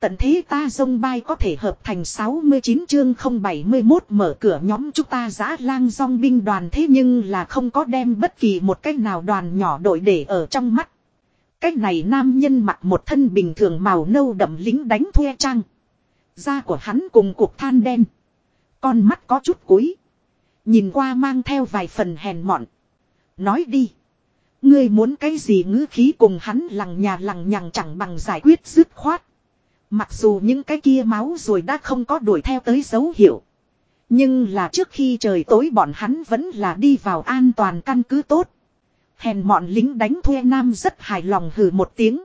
Tận thế ta dông bay có thể hợp thành 69 chương 071 mở cửa nhóm chúng ta giã lang dòng binh đoàn thế nhưng là không có đem bất kỳ một cách nào đoàn nhỏ đội để ở trong mắt. Cách này nam nhân mặc một thân bình thường màu nâu đậm lính đánh thuê trang. Da của hắn cùng cuộc than đen. Con mắt có chút cúi. Nhìn qua mang theo vài phần hèn mọn. Nói đi. Ngươi muốn cái gì ngữ khí cùng hắn lằng nhà lằng nhằng chẳng bằng giải quyết dứt khoát. Mặc dù những cái kia máu rồi đã không có đuổi theo tới dấu hiệu. Nhưng là trước khi trời tối bọn hắn vẫn là đi vào an toàn căn cứ tốt. Hèn mọn lính đánh thuê nam rất hài lòng hừ một tiếng.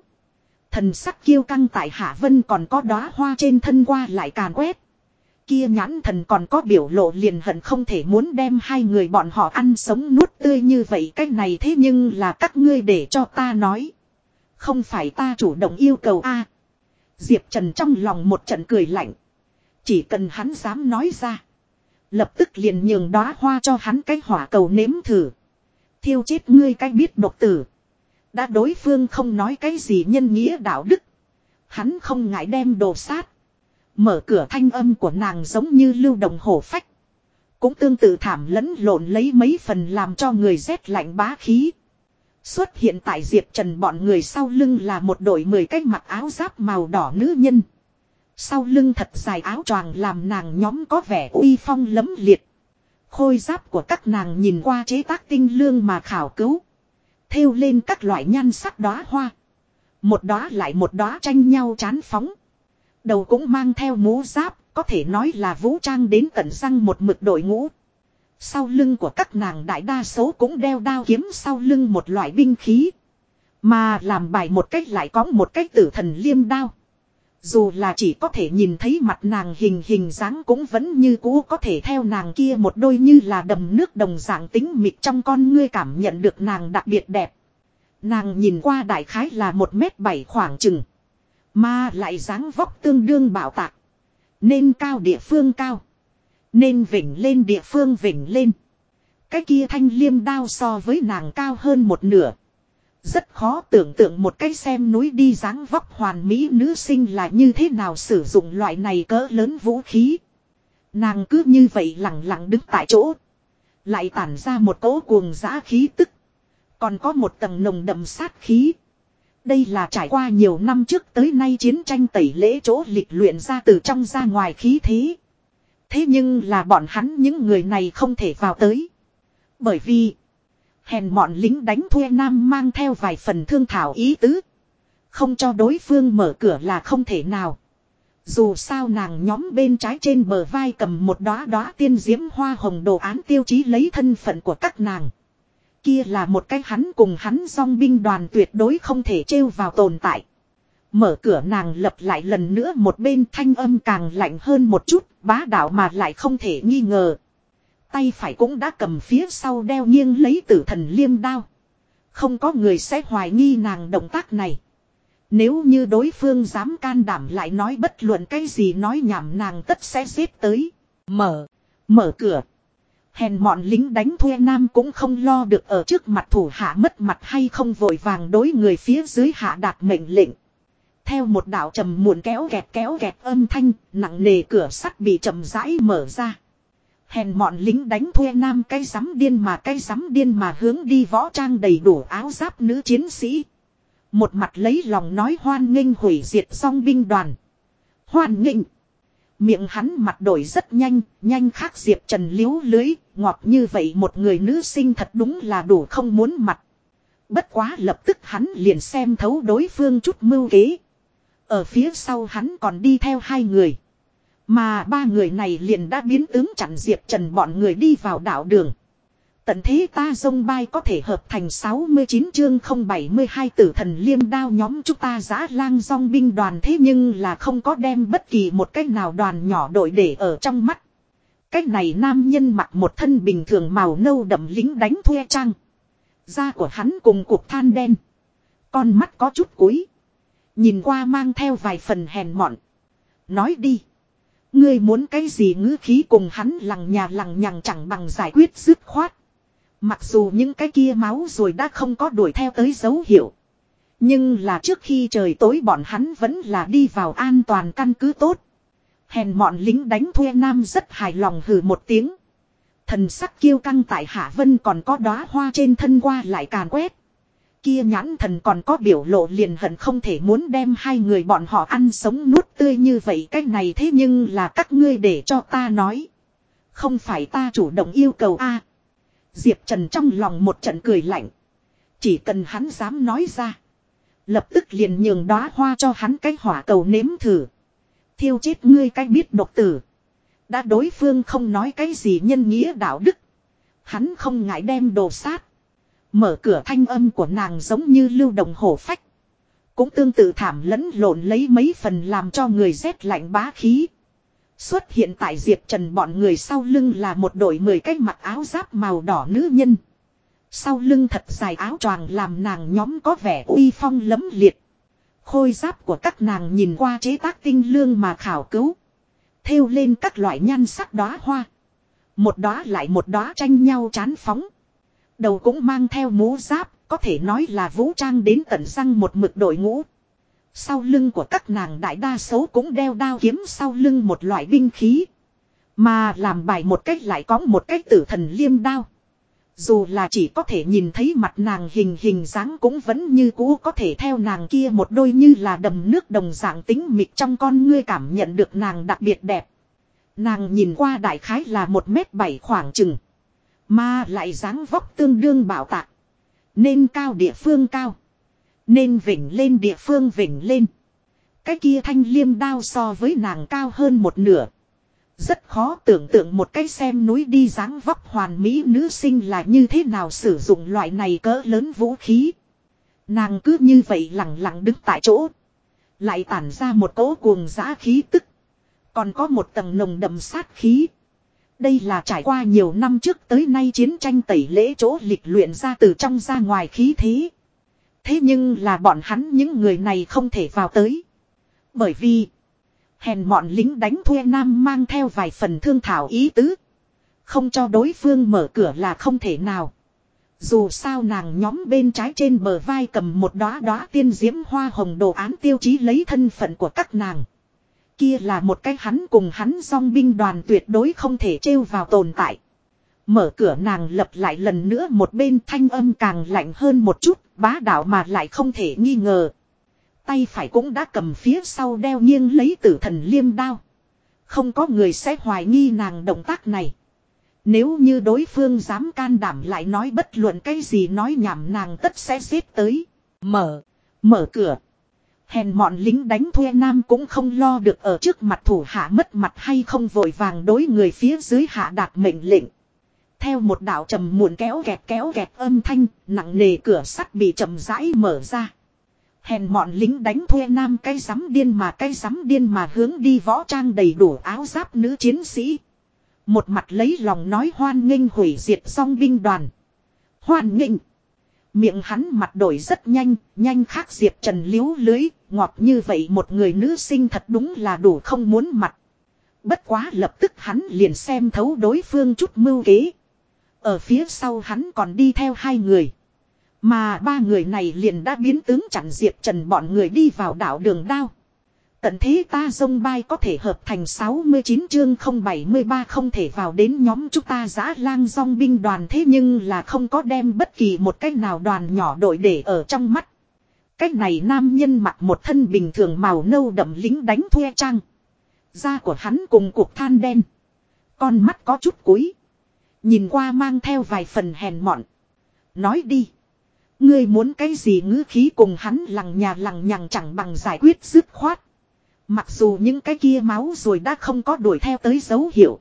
Thần sắc kiêu căng tại Hạ Vân còn có đóa hoa trên thân qua lại càn quét. Kia nhãn thần còn có biểu lộ liền hận không thể muốn đem hai người bọn họ ăn sống nuốt tươi như vậy cách này thế nhưng là các ngươi để cho ta nói. Không phải ta chủ động yêu cầu a Diệp Trần trong lòng một trận cười lạnh. Chỉ cần hắn dám nói ra. Lập tức liền nhường đóa hoa cho hắn cái hỏa cầu nếm thử. Thiêu chết ngươi cái biết độc tử. Đã đối phương không nói cái gì nhân nghĩa đạo đức. Hắn không ngại đem đồ sát. Mở cửa thanh âm của nàng giống như lưu đồng hổ phách. Cũng tương tự thảm lẫn lộn lấy mấy phần làm cho người rét lạnh bá khí. Xuất hiện tại Diệp Trần bọn người sau lưng là một đội mười cách mặc áo giáp màu đỏ nữ nhân. Sau lưng thật dài áo choàng làm nàng nhóm có vẻ uy phong lấm liệt. Khôi giáp của các nàng nhìn qua chế tác tinh lương mà khảo cứu. Thêu lên các loại nhan sắc đóa hoa. Một đóa lại một đóa tranh nhau chán phóng. Đầu cũng mang theo mũ giáp, có thể nói là vũ trang đến tận răng một mực đội ngũ. Sau lưng của các nàng đại đa số cũng đeo đao kiếm sau lưng một loại binh khí. Mà làm bài một cách lại có một cách tử thần liêm đao. Dù là chỉ có thể nhìn thấy mặt nàng hình hình dáng cũng vẫn như cũ có thể theo nàng kia một đôi như là đầm nước đồng dạng tính mịt trong con ngươi cảm nhận được nàng đặc biệt đẹp. Nàng nhìn qua đại khái là một mét bảy khoảng chừng. Mà lại dáng vóc tương đương bảo tạc. Nên cao địa phương cao. Nên vỉnh lên địa phương vỉnh lên. Cái kia thanh liêm đao so với nàng cao hơn một nửa. Rất khó tưởng tượng một cái xem núi đi dáng vóc hoàn mỹ nữ sinh là như thế nào sử dụng loại này cỡ lớn vũ khí. Nàng cứ như vậy lặng lặng đứng tại chỗ. Lại tản ra một cỗ cuồng giã khí tức. Còn có một tầng nồng đậm sát khí. Đây là trải qua nhiều năm trước tới nay chiến tranh tẩy lễ chỗ lịch luyện ra từ trong ra ngoài khí thế. Thế nhưng là bọn hắn những người này không thể vào tới. Bởi vì, hèn bọn lính đánh thuê nam mang theo vài phần thương thảo ý tứ. Không cho đối phương mở cửa là không thể nào. Dù sao nàng nhóm bên trái trên bờ vai cầm một đóa đóa tiên diễm hoa hồng đồ án tiêu chí lấy thân phận của các nàng. Kia là một cái hắn cùng hắn song binh đoàn tuyệt đối không thể trêu vào tồn tại. Mở cửa nàng lập lại lần nữa một bên thanh âm càng lạnh hơn một chút, bá đạo mà lại không thể nghi ngờ. Tay phải cũng đã cầm phía sau đeo nghiêng lấy tử thần liêm đao. Không có người sẽ hoài nghi nàng động tác này. Nếu như đối phương dám can đảm lại nói bất luận cái gì nói nhảm nàng tất sẽ giết tới. Mở, mở cửa. Hèn mọn lính đánh thuê nam cũng không lo được ở trước mặt thủ hạ mất mặt hay không vội vàng đối người phía dưới hạ đạt mệnh lệnh. Theo một đạo trầm muộn kéo kẹt kéo kẹt âm thanh, nặng nề cửa sắt bị chậm rãi mở ra. Hèn mọn lính đánh thuê nam cái rắm điên mà cái rắm điên mà hướng đi võ trang đầy đủ áo giáp nữ chiến sĩ. Một mặt lấy lòng nói hoan nghênh hủy diệt song binh đoàn. Hoan nghênh. Miệng hắn mặt đổi rất nhanh, nhanh khác Diệp Trần liếu lưới, ngọt như vậy một người nữ sinh thật đúng là đủ không muốn mặt. Bất quá lập tức hắn liền xem thấu đối phương chút mưu kế. Ở phía sau hắn còn đi theo hai người. Mà ba người này liền đã biến tướng chặn Diệp Trần bọn người đi vào đảo đường. Tận thế ta dông bay có thể hợp thành 69 chương 072 tử thần liêm đao nhóm chúng ta giã lang dòng binh đoàn thế nhưng là không có đem bất kỳ một cách nào đoàn nhỏ đội để ở trong mắt. Cách này nam nhân mặc một thân bình thường màu nâu đậm lính đánh thuê trang. Da của hắn cùng cục than đen. Con mắt có chút cúi. Nhìn qua mang theo vài phần hèn mọn. Nói đi. Ngươi muốn cái gì ngữ khí cùng hắn lằng nhà lằng nhằng chẳng bằng giải quyết dứt khoát. Mặc dù những cái kia máu rồi đã không có đuổi theo tới dấu hiệu. Nhưng là trước khi trời tối bọn hắn vẫn là đi vào an toàn căn cứ tốt. Hèn mọn lính đánh thuê nam rất hài lòng hừ một tiếng. Thần sắc kiêu căng tại Hạ Vân còn có đóa hoa trên thân qua lại càn quét. Kia nhãn thần còn có biểu lộ liền hận không thể muốn đem hai người bọn họ ăn sống nuốt tươi như vậy, cách này thế nhưng là các ngươi để cho ta nói. Không phải ta chủ động yêu cầu a Diệp Trần trong lòng một trận cười lạnh. Chỉ cần hắn dám nói ra. Lập tức liền nhường đóa hoa cho hắn cái hỏa cầu nếm thử. Thiêu chết ngươi cái biết độc tử. Đã đối phương không nói cái gì nhân nghĩa đạo đức. Hắn không ngại đem đồ sát. Mở cửa thanh âm của nàng giống như lưu đồng hổ phách. Cũng tương tự thảm lẫn lộn lấy mấy phần làm cho người rét lạnh bá khí. Xuất hiện tại Diệp Trần bọn người sau lưng là một đội mười cách mặc áo giáp màu đỏ nữ nhân. Sau lưng thật dài áo choàng làm nàng nhóm có vẻ uy phong lấm liệt. Khôi giáp của các nàng nhìn qua chế tác tinh lương mà khảo cứu. Thêu lên các loại nhan sắc đóa hoa. Một đóa lại một đóa tranh nhau chán phóng. Đầu cũng mang theo mũ giáp, có thể nói là vũ trang đến tận răng một mực đội ngũ. Sau lưng của các nàng đại đa số cũng đeo đao kiếm sau lưng một loại binh khí. Mà làm bài một cách lại có một cách tử thần liêm đao. Dù là chỉ có thể nhìn thấy mặt nàng hình hình dáng cũng vẫn như cũ có thể theo nàng kia một đôi như là đầm nước đồng dạng tính mịt trong con ngươi cảm nhận được nàng đặc biệt đẹp. Nàng nhìn qua đại khái là một mét bảy khoảng chừng. Mà lại dáng vóc tương đương bảo tạc. Nên cao địa phương cao. Nên vỉnh lên địa phương vỉnh lên. Cái kia thanh liêm đao so với nàng cao hơn một nửa. Rất khó tưởng tượng một cái xem núi đi dáng vóc hoàn mỹ nữ sinh là như thế nào sử dụng loại này cỡ lớn vũ khí. Nàng cứ như vậy lặng lặng đứng tại chỗ. Lại tản ra một cỗ cuồng giã khí tức. Còn có một tầng nồng đậm sát khí. Đây là trải qua nhiều năm trước tới nay chiến tranh tẩy lễ chỗ lịch luyện ra từ trong ra ngoài khí thế. Thế nhưng là bọn hắn những người này không thể vào tới. Bởi vì, Hèn mọn lính đánh thuê nam mang theo vài phần thương thảo ý tứ. Không cho đối phương mở cửa là không thể nào. Dù sao nàng nhóm bên trái trên bờ vai cầm một đóa đóa tiên diễm hoa hồng đồ án tiêu chí lấy thân phận của các nàng. Kia là một cái hắn cùng hắn song binh đoàn tuyệt đối không thể trêu vào tồn tại. Mở cửa nàng lập lại lần nữa một bên thanh âm càng lạnh hơn một chút, bá đạo mà lại không thể nghi ngờ. Tay phải cũng đã cầm phía sau đeo nghiêng lấy tử thần liêm đao. Không có người sẽ hoài nghi nàng động tác này. Nếu như đối phương dám can đảm lại nói bất luận cái gì nói nhảm nàng tất sẽ giết tới. Mở, mở cửa. Hèn mọn lính đánh thuê nam cũng không lo được ở trước mặt thủ hạ mất mặt hay không vội vàng đối người phía dưới hạ đạt mệnh lệnh. Theo một đạo trầm muộn kéo kẹt kéo kẹt âm thanh, nặng nề cửa sắt bị chậm rãi mở ra. Hèn mọn lính đánh thuê nam cái rắm điên mà cái rắm điên mà hướng đi võ trang đầy đủ áo giáp nữ chiến sĩ. Một mặt lấy lòng nói hoan nghênh hủy diệt song binh đoàn. Hoan nghênh. Miệng hắn mặt đổi rất nhanh, nhanh khác diệp trần liếu lưới, ngọt như vậy một người nữ sinh thật đúng là đủ không muốn mặt. Bất quá lập tức hắn liền xem thấu đối phương chút mưu kế. Ở phía sau hắn còn đi theo hai người. Mà ba người này liền đã biến tướng chặn Diệp Trần bọn người đi vào đảo đường đao. Tận thế ta dông bay có thể hợp thành 69 chương 073 không thể vào đến nhóm chúng ta giã lang dòng binh đoàn thế nhưng là không có đem bất kỳ một cách nào đoàn nhỏ đội để ở trong mắt. Cách này nam nhân mặc một thân bình thường màu nâu đậm lính đánh thuê trang. Da của hắn cùng cuộc than đen. Con mắt có chút cúi. Nhìn qua mang theo vài phần hèn mọn. Nói đi. Ngươi muốn cái gì ngữ khí cùng hắn lằng nhà lằng nhằng chẳng bằng giải quyết dứt khoát. Mặc dù những cái kia máu rồi đã không có đuổi theo tới dấu hiệu.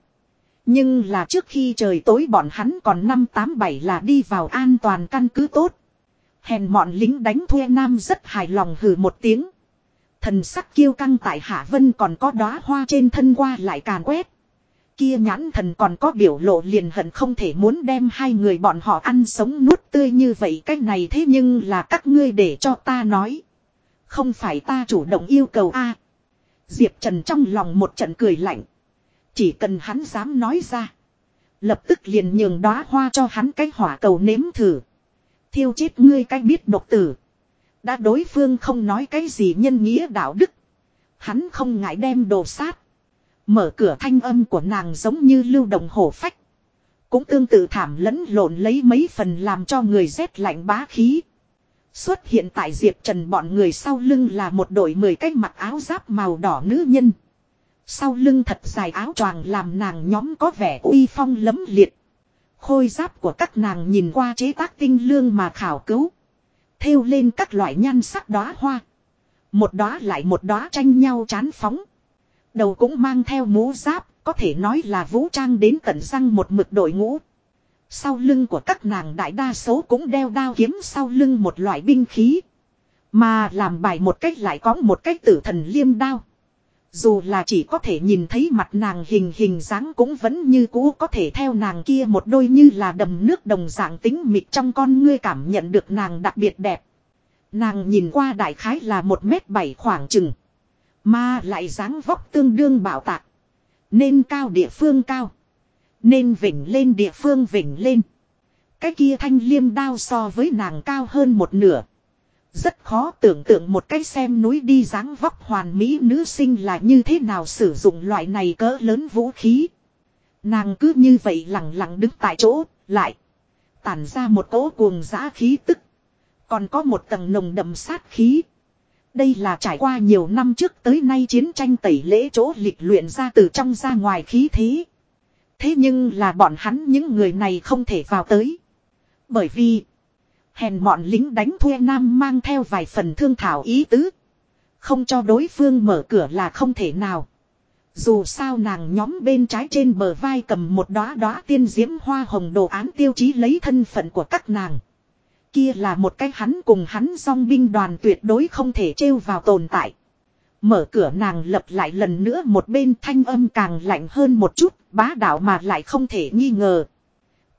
Nhưng là trước khi trời tối bọn hắn còn năm tám bảy là đi vào an toàn căn cứ tốt. Hèn mọn lính đánh thuê nam rất hài lòng hừ một tiếng. Thần sắc kiêu căng tại Hạ Vân còn có đóa hoa trên thân qua lại càn quét. Kia nhãn thần còn có biểu lộ liền hận không thể muốn đem hai người bọn họ ăn sống nuốt tươi như vậy cách này thế nhưng là các ngươi để cho ta nói. Không phải ta chủ động yêu cầu a Diệp Trần trong lòng một trận cười lạnh. Chỉ cần hắn dám nói ra. Lập tức liền nhường đóa hoa cho hắn cái hỏa cầu nếm thử. Thiêu chết ngươi cái biết độc tử. Đã đối phương không nói cái gì nhân nghĩa đạo đức. Hắn không ngại đem đồ sát. Mở cửa thanh âm của nàng giống như lưu động hổ phách. Cũng tương tự thảm lẫn lộn lấy mấy phần làm cho người rét lạnh bá khí. Xuất hiện tại Diệp Trần bọn người sau lưng là một đội mười cách mặc áo giáp màu đỏ nữ nhân. Sau lưng thật dài áo choàng làm nàng nhóm có vẻ uy phong lấm liệt. Khôi giáp của các nàng nhìn qua chế tác tinh lương mà khảo cứu. Thêu lên các loại nhan sắc đóa hoa. Một đóa lại một đóa tranh nhau chán phóng. Đầu cũng mang theo mũ giáp, có thể nói là vũ trang đến tận răng một mực đội ngũ. Sau lưng của các nàng đại đa số cũng đeo đao kiếm sau lưng một loại binh khí. Mà làm bài một cách lại có một cách tử thần liêm đao. Dù là chỉ có thể nhìn thấy mặt nàng hình hình dáng cũng vẫn như cũ có thể theo nàng kia một đôi như là đầm nước đồng dạng tính mịt trong con ngươi cảm nhận được nàng đặc biệt đẹp. Nàng nhìn qua đại khái là một mét bảy khoảng chừng. Mà lại dáng vóc tương đương bảo tạc. Nên cao địa phương cao. Nên vỉnh lên địa phương vỉnh lên. Cái kia thanh liêm đao so với nàng cao hơn một nửa. Rất khó tưởng tượng một cái xem núi đi dáng vóc hoàn mỹ nữ sinh là như thế nào sử dụng loại này cỡ lớn vũ khí. Nàng cứ như vậy lặng lặng đứng tại chỗ, lại. Tản ra một cỗ cuồng giã khí tức. Còn có một tầng nồng đậm sát khí. Đây là trải qua nhiều năm trước tới nay chiến tranh tẩy lễ chỗ lịch luyện ra từ trong ra ngoài khí thế. Thế nhưng là bọn hắn những người này không thể vào tới. Bởi vì Hèn mọn lính đánh thuê nam mang theo vài phần thương thảo ý tứ. Không cho đối phương mở cửa là không thể nào. Dù sao nàng nhóm bên trái trên bờ vai cầm một đóa đóa tiên diễm hoa hồng đồ án tiêu chí lấy thân phận của các nàng. Kia là một cái hắn cùng hắn song binh đoàn tuyệt đối không thể trêu vào tồn tại. Mở cửa nàng lập lại lần nữa một bên thanh âm càng lạnh hơn một chút, bá đạo mà lại không thể nghi ngờ.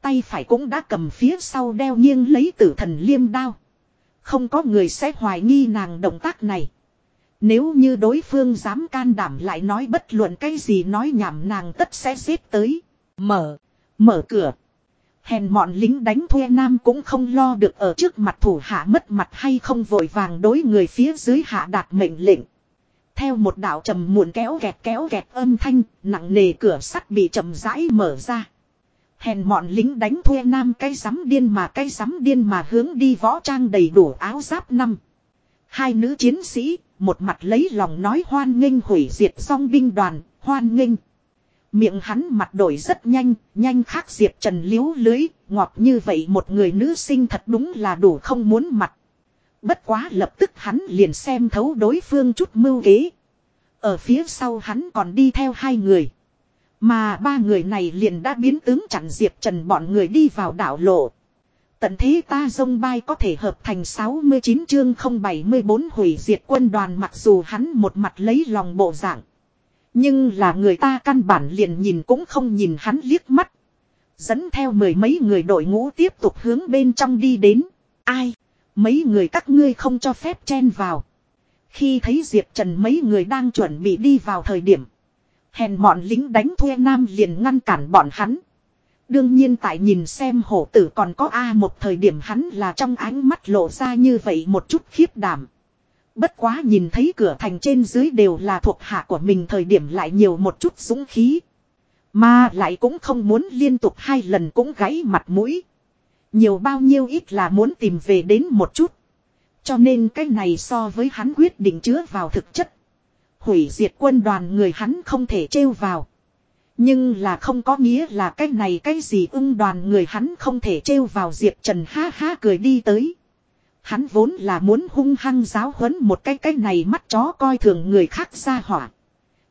Tay phải cũng đã cầm phía sau đeo nghiêng lấy tử thần liêm đao. Không có người sẽ hoài nghi nàng động tác này. Nếu như đối phương dám can đảm lại nói bất luận cái gì nói nhảm nàng tất sẽ giết tới. Mở. Mở cửa. Hèn mọn lính đánh thuê nam cũng không lo được ở trước mặt thủ hạ mất mặt hay không vội vàng đối người phía dưới hạ đạt mệnh lệnh. Theo một đạo trầm muộn kéo kẹt kéo kẹt âm thanh, nặng nề cửa sắt bị chậm rãi mở ra. Hèn mọn lính đánh thuê nam cái sắm điên mà cái sắm điên mà hướng đi võ trang đầy đủ áo giáp năm. Hai nữ chiến sĩ, một mặt lấy lòng nói hoan nghênh hủy diệt song binh đoàn, hoan nghênh. Miệng hắn mặt đổi rất nhanh, nhanh khác diệp trần liếu lưới, ngọt như vậy một người nữ sinh thật đúng là đủ không muốn mặt. Bất quá lập tức hắn liền xem thấu đối phương chút mưu kế. Ở phía sau hắn còn đi theo hai người. Mà ba người này liền đã biến tướng chặn Diệp Trần bọn người đi vào đảo lộ. Tận thế ta dông bay có thể hợp thành 69 chương 074 hủy diệt quân đoàn mặc dù hắn một mặt lấy lòng bộ dạng. Nhưng là người ta căn bản liền nhìn cũng không nhìn hắn liếc mắt. Dẫn theo mười mấy người đội ngũ tiếp tục hướng bên trong đi đến. Ai? Mấy người các ngươi không cho phép chen vào. Khi thấy Diệp Trần mấy người đang chuẩn bị đi vào thời điểm. Hèn mọn lính đánh thuê nam liền ngăn cản bọn hắn. Đương nhiên tại nhìn xem hổ tử còn có A một thời điểm hắn là trong ánh mắt lộ ra như vậy một chút khiếp đảm. Bất quá nhìn thấy cửa thành trên dưới đều là thuộc hạ của mình thời điểm lại nhiều một chút dũng khí. Mà lại cũng không muốn liên tục hai lần cũng gãy mặt mũi. Nhiều bao nhiêu ít là muốn tìm về đến một chút. Cho nên cái này so với hắn quyết định chứa vào thực chất. Hủy diệt quân đoàn người hắn không thể trêu vào. Nhưng là không có nghĩa là cái này cái gì ưng đoàn người hắn không thể trêu vào Diệp Trần ha ha cười đi tới. Hắn vốn là muốn hung hăng giáo huấn một cái cái này mắt chó coi thường người khác ra hỏa.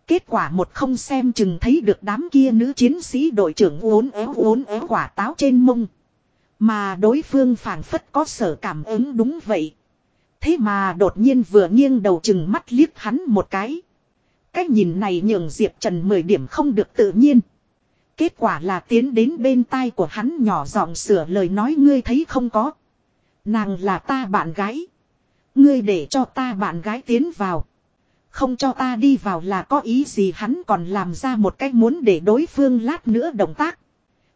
Kết quả một không xem chừng thấy được đám kia nữ chiến sĩ đội trưởng uốn éo uốn éo quả táo trên mông. Mà đối phương phản phất có sở cảm ứng đúng vậy. Thế mà đột nhiên vừa nghiêng đầu chừng mắt liếc hắn một cái. Cách nhìn này nhường Diệp Trần 10 điểm không được tự nhiên. Kết quả là tiến đến bên tai của hắn nhỏ giọng sửa lời nói, ngươi thấy không có. Nàng là ta bạn gái. Ngươi để cho ta bạn gái tiến vào. Không cho ta đi vào là có ý gì hắn còn làm ra một cách muốn để đối phương lát nữa động tác.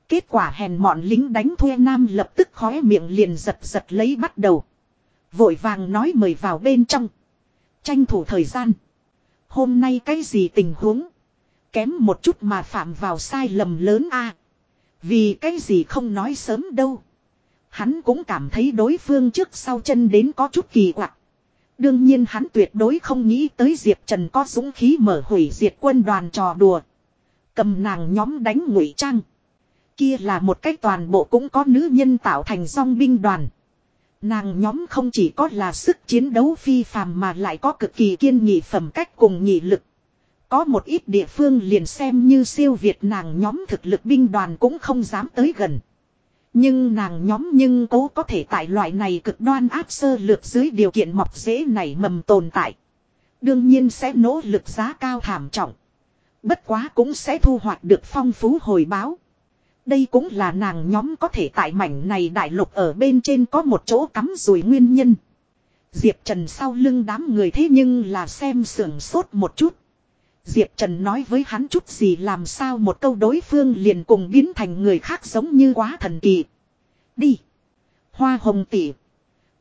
Kết quả hèn mọn lính đánh thuê nam lập tức khóe miệng liền giật giật lấy bắt đầu. Vội vàng nói mời vào bên trong. Tranh thủ thời gian. Hôm nay cái gì tình huống. Kém một chút mà phạm vào sai lầm lớn a Vì cái gì không nói sớm đâu. Hắn cũng cảm thấy đối phương trước sau chân đến có chút kỳ quặc. Đương nhiên hắn tuyệt đối không nghĩ tới Diệp Trần có dũng khí mở hủy diệt quân đoàn trò đùa. Cầm nàng nhóm đánh ngụy trang. Kia là một cách toàn bộ cũng có nữ nhân tạo thành song binh đoàn. Nàng nhóm không chỉ có là sức chiến đấu phi phàm mà lại có cực kỳ kiên nghị phẩm cách cùng nghị lực. Có một ít địa phương liền xem như siêu việt nàng nhóm thực lực binh đoàn cũng không dám tới gần. Nhưng nàng nhóm nhưng cố có thể tại loại này cực đoan áp sơ lược dưới điều kiện mọc dễ này mầm tồn tại. Đương nhiên sẽ nỗ lực giá cao thảm trọng. Bất quá cũng sẽ thu hoạch được phong phú hồi báo. Đây cũng là nàng nhóm có thể tại mảnh này đại lục ở bên trên có một chỗ cắm rùi nguyên nhân. Diệp Trần sau lưng đám người thế nhưng là xem sưởng sốt một chút. Diệp Trần nói với hắn chút gì làm sao một câu đối phương liền cùng biến thành người khác giống như quá thần kỳ. Đi. Hoa hồng tỷ.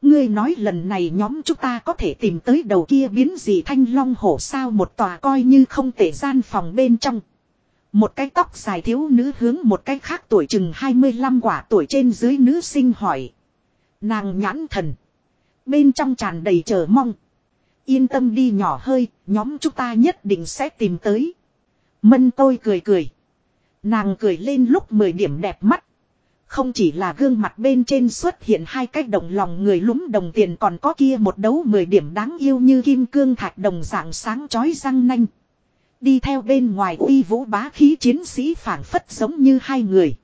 Ngươi nói lần này nhóm chúng ta có thể tìm tới đầu kia biến gì thanh long hổ sao một tòa coi như không thể gian phòng bên trong. Một cái tóc dài thiếu nữ hướng một cái khác tuổi chừng 25 quả tuổi trên dưới nữ sinh hỏi. Nàng nhãn thần. Bên trong tràn đầy chờ mong. Yên tâm đi nhỏ hơi, nhóm chúng ta nhất định sẽ tìm tới. Mân tôi cười cười. Nàng cười lên lúc 10 điểm đẹp mắt. Không chỉ là gương mặt bên trên xuất hiện hai cái đồng lòng người lúng đồng tiền còn có kia một đấu 10 điểm đáng yêu như kim cương thạch đồng dạng sáng chói răng nanh. Đi theo bên ngoài uy vũ bá khí chiến sĩ phản phất giống như hai người.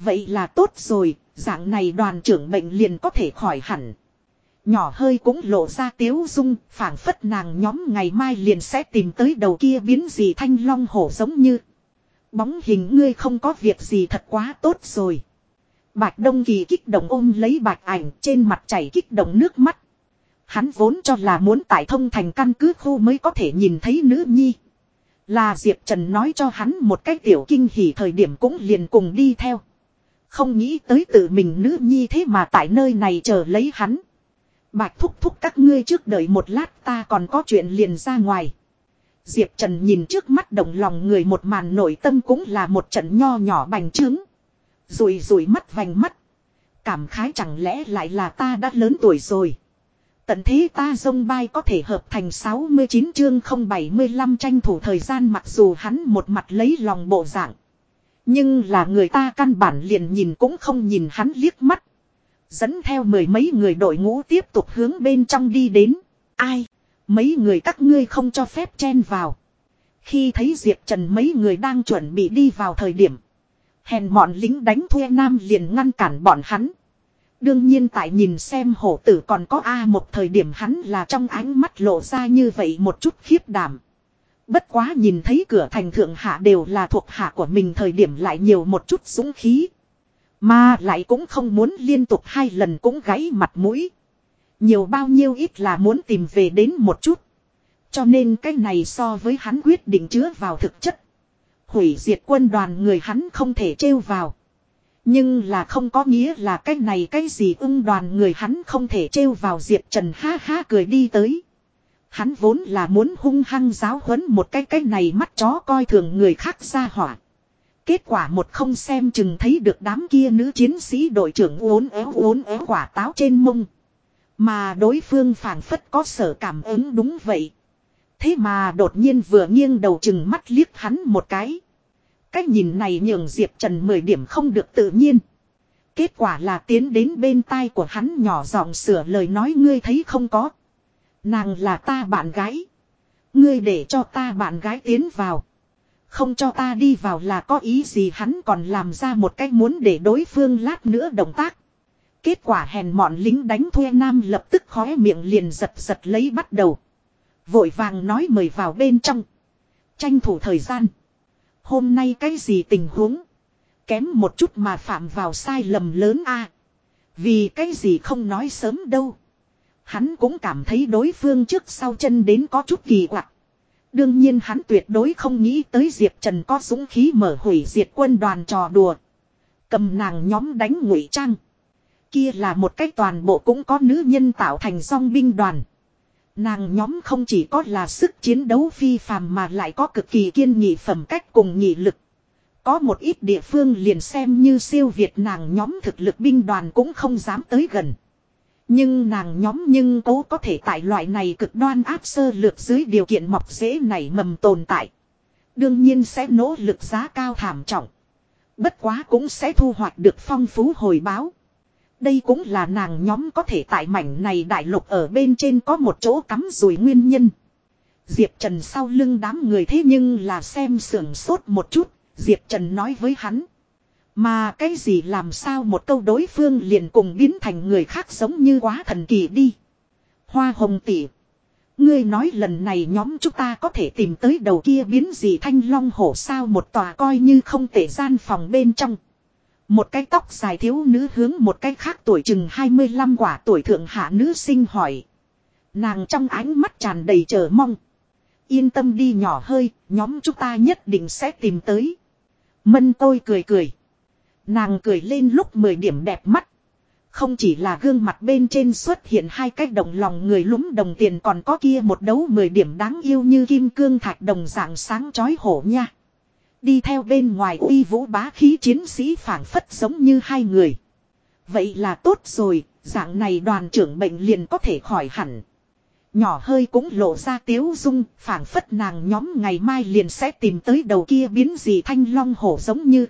Vậy là tốt rồi, dạng này đoàn trưởng bệnh liền có thể khỏi hẳn. Nhỏ hơi cũng lộ ra tiếu dung, phản phất nàng nhóm ngày mai liền sẽ tìm tới đầu kia biến gì thanh long hổ giống như. Bóng hình ngươi không có việc gì thật quá tốt rồi. Bạch Đông Kỳ kích động ôm lấy bạch ảnh trên mặt chảy kích động nước mắt. Hắn vốn cho là muốn tại thông thành căn cứ khu mới có thể nhìn thấy nữ nhi. Là Diệp Trần nói cho hắn một cái tiểu kinh hỉ thời điểm cũng liền cùng đi theo. Không nghĩ tới tự mình nữ nhi thế mà tại nơi này chờ lấy hắn. Bạch thúc thúc các ngươi trước đợi một lát ta còn có chuyện liền ra ngoài. Diệp Trần nhìn trước mắt động lòng người một màn nội tâm cũng là một trận nho nhỏ bành trướng. Rùi rùi mắt vành mắt. Cảm khái chẳng lẽ lại là ta đã lớn tuổi rồi. Tận thế ta dông bay có thể hợp thành 69 chương 075 tranh thủ thời gian mặc dù hắn một mặt lấy lòng bộ dạng. Nhưng là người ta căn bản liền nhìn cũng không nhìn hắn liếc mắt. Dẫn theo mười mấy người đội ngũ tiếp tục hướng bên trong đi đến. Ai? Mấy người các ngươi không cho phép chen vào. Khi thấy Diệp Trần mấy người đang chuẩn bị đi vào thời điểm. Hèn bọn lính đánh thuê nam liền ngăn cản bọn hắn. Đương nhiên tại nhìn xem hổ tử còn có A một thời điểm hắn là trong ánh mắt lộ ra như vậy một chút khiếp đảm. Bất quá nhìn thấy cửa thành thượng hạ đều là thuộc hạ của mình thời điểm lại nhiều một chút súng khí. Mà lại cũng không muốn liên tục hai lần cũng gãy mặt mũi. Nhiều bao nhiêu ít là muốn tìm về đến một chút. Cho nên cái này so với hắn quyết định chứa vào thực chất. Hủy diệt quân đoàn người hắn không thể trêu vào. Nhưng là không có nghĩa là cái này cái gì ưng đoàn người hắn không thể trêu vào Diệp Trần ha ha cười đi tới. Hắn vốn là muốn hung hăng giáo huấn một cái cái này mắt chó coi thường người khác ra hỏa. Kết quả một không xem chừng thấy được đám kia nữ chiến sĩ đội trưởng uốn éo uốn éo quả táo trên mông. Mà đối phương phảng phất có sở cảm ứng đúng vậy. Thế mà đột nhiên vừa nghiêng đầu chừng mắt liếc hắn một cái. Cái nhìn này nhường Diệp Trần 10 điểm không được tự nhiên. Kết quả là tiến đến bên tai của hắn nhỏ giọng sửa lời nói, ngươi thấy không có. Nàng là ta bạn gái. Ngươi để cho ta bạn gái tiến vào. Không cho ta đi vào là có ý gì hắn còn làm ra một cách muốn để đối phương lát nữa động tác. Kết quả hèn mọn lính đánh thuê nam lập tức khóe miệng liền giật giật lấy bắt đầu. Vội vàng nói mời vào bên trong. Tranh thủ thời gian. Hôm nay cái gì tình huống. Kém một chút mà phạm vào sai lầm lớn a Vì cái gì không nói sớm đâu. Hắn cũng cảm thấy đối phương trước sau chân đến có chút kỳ quặc. Đương nhiên hắn tuyệt đối không nghĩ tới Diệp Trần có dũng khí mở hủy diệt quân đoàn trò đùa. Cầm nàng nhóm đánh ngụy trang. Kia là một cách toàn bộ cũng có nữ nhân tạo thành song binh đoàn. Nàng nhóm không chỉ có là sức chiến đấu phi phàm mà lại có cực kỳ kiên nghị phẩm cách cùng nghị lực. Có một ít địa phương liền xem như siêu việt nàng nhóm thực lực binh đoàn cũng không dám tới gần. Nhưng nàng nhóm nhưng cố có thể tại loại này cực đoan áp sơ lược dưới điều kiện mọc dễ này mầm tồn tại. Đương nhiên sẽ nỗ lực giá cao thảm trọng. Bất quá cũng sẽ thu hoạch được phong phú hồi báo. Đây cũng là nàng nhóm có thể tại mảnh này đại lục ở bên trên có một chỗ cắm rùi nguyên nhân. Diệp Trần sau lưng đám người thế nhưng là xem sưởng sốt một chút, Diệp Trần nói với hắn. Mà cái gì làm sao một câu đối phương liền cùng biến thành người khác giống như quá thần kỳ đi. Hoa hồng tỷ. Ngươi nói lần này nhóm chúng ta có thể tìm tới đầu kia biến gì thanh long hổ sao một tòa coi như không thể gian phòng bên trong. Một cái tóc dài thiếu nữ hướng một cái khác tuổi chừng 25 quả tuổi thượng hạ nữ sinh hỏi. Nàng trong ánh mắt tràn đầy chờ mong. Yên tâm đi nhỏ hơi, nhóm chúng ta nhất định sẽ tìm tới. Mân tôi cười cười. Nàng cười lên lúc 10 điểm đẹp mắt. Không chỉ là gương mặt bên trên xuất hiện hai cái đồng lòng người lúng đồng tiền còn có kia một đấu 10 điểm đáng yêu như kim cương thạch đồng dạng sáng chói hổ nha. Đi theo bên ngoài uy vũ bá khí chiến sĩ phảng phất giống như hai người. Vậy là tốt rồi, dạng này đoàn trưởng bệnh liền có thể khỏi hẳn. Nhỏ hơi cũng lộ ra tiếu dung, phảng phất nàng nhóm ngày mai liền sẽ tìm tới đầu kia biến gì thanh long hổ giống như.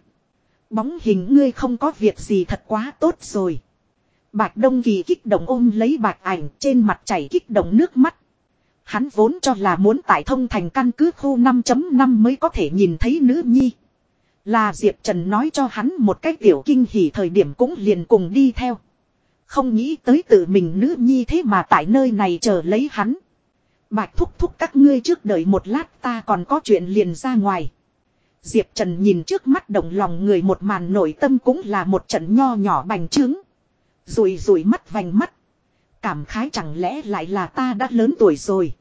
Bóng hình ngươi không có việc gì thật quá tốt rồi. Bạch Đông Kỳ kích động ôm lấy bạch ảnh trên mặt chảy kích động nước mắt. Hắn vốn cho là muốn tại thông thành căn cứ khu 5.5 mới có thể nhìn thấy nữ nhi. Là Diệp Trần nói cho hắn một cái tiểu kinh hỉ thời điểm cũng liền cùng đi theo. Không nghĩ tới tự mình nữ nhi thế mà tại nơi này chờ lấy hắn. Bạch thúc thúc các ngươi trước đợi một lát ta còn có chuyện liền ra ngoài. Diệp Trần nhìn trước mắt động lòng người một màn nội tâm cũng là một trận nho nhỏ bành trướng. Rùi rùi mắt vành mắt. Cảm khái chẳng lẽ lại là ta đã lớn tuổi rồi.